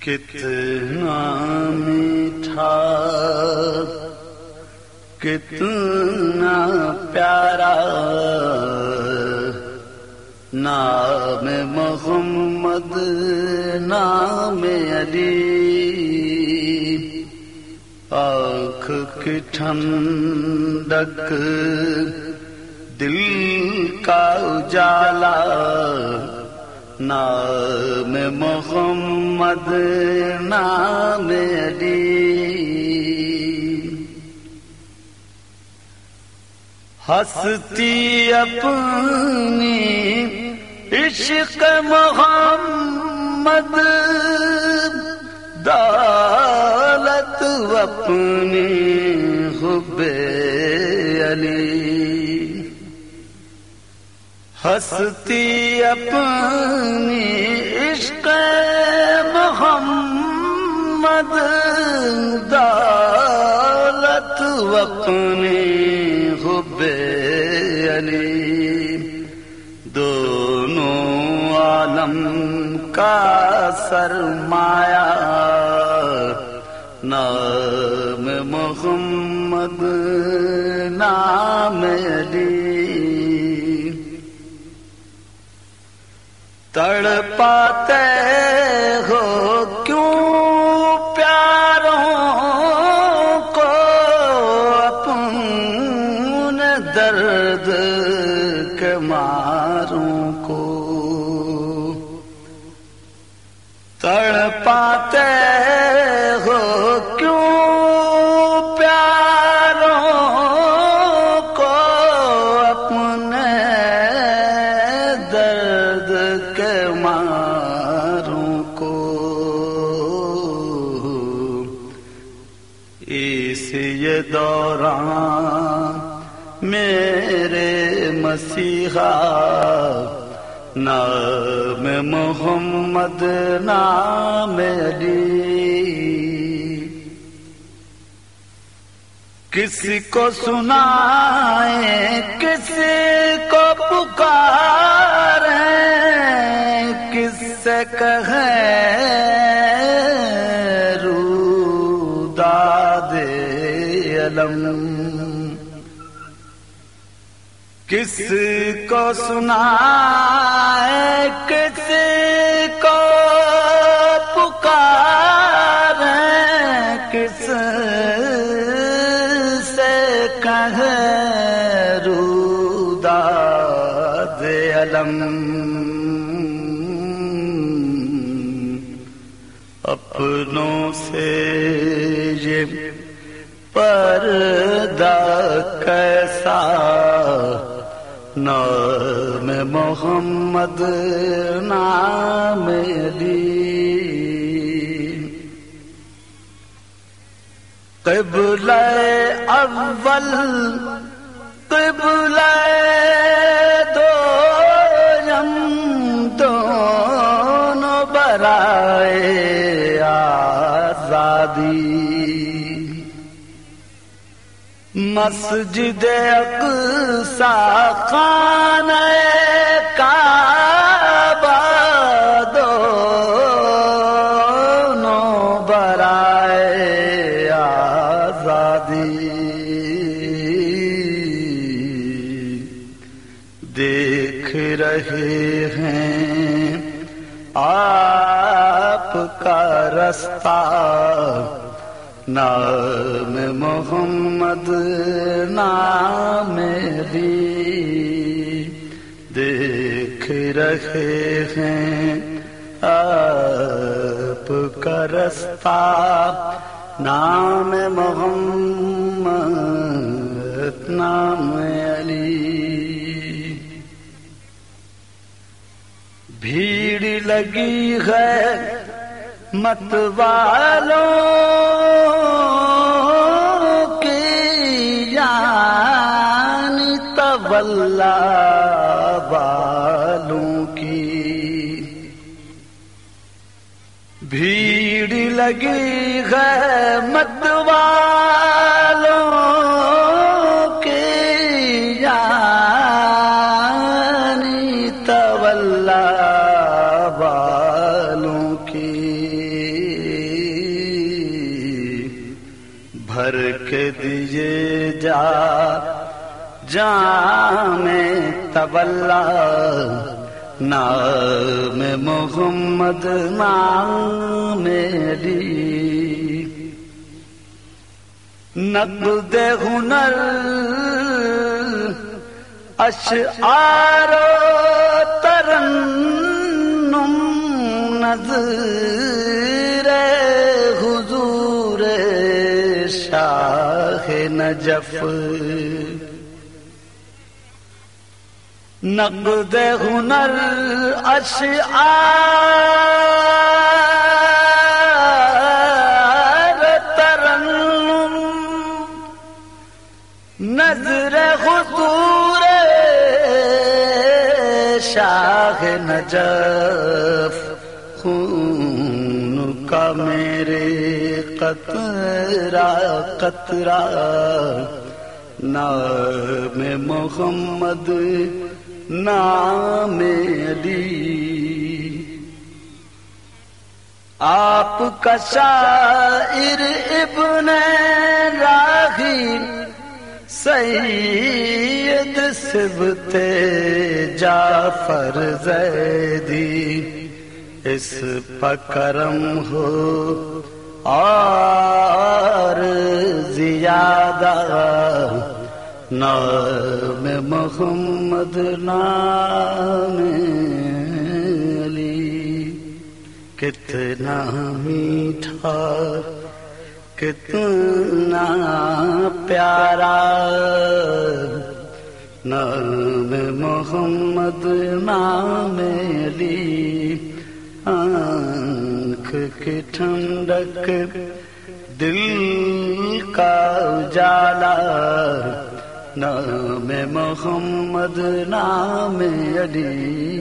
کتنا میٹھا کتنا پیارا نام محمد نام علی۔ آنکھ کی ٹھنڈک دل کا اجالا۔ نام محمد نام علی۔ ہستی اپنی عشق محمد دالت اپنی ہستی اپنی عشق محمد دالت اپنی حب علی۔ دونوں عالم کا سرمایہ۔ نام محمد، نام علی۔ تڑ پاتے اس یہ دوران میرے مسیحا نام محمد نام علی۔ کسی کو سنائے کسی کو پکارے کس سے کہے علم کس کو سنائے کسی کو پکارے، کس سے کہے روداد علم۔ اپنوں سے یہ پردہ کیسا؟ نام محمد نام علی قبلہ اول قبلہ مسجد اقصا خانہ کعبہ دونوں برائے آزادی۔ دیکھ رہے ہیں آپ کا رستہ نام محمد، نام علی دیکھ رہے ہیں۔ آپ کا رستہ نام محمد، نام علی۔ بھیڑ لگی ہے مت والوں طلّہ والوں کی بھیڑ لگی ہے مت والوں کی یعنی طلّہ والوں کی بھر کے دیجے جا جام تبلا نام محمد نام میری نقد ہنر اشعار ترنم نظر حضور شاہ نجف۔ نقد ہنر اشعار ترنم، نظر حضور شاہ نجف، خون کا میرے قطرہ قطرہ، نام محمد نام علی آپ کا شاعر ابن راہی، سید سبت جعفر زیدی۔ اس پکرم ہو اور زیادہ نام محمد نام علی۔ کتنا میٹھا، کتنا پیارا۔ نام محمد نام علی۔ آنکھ کی ٹھنڈک، دل کا اجالا۔ نام محمد نام علی۔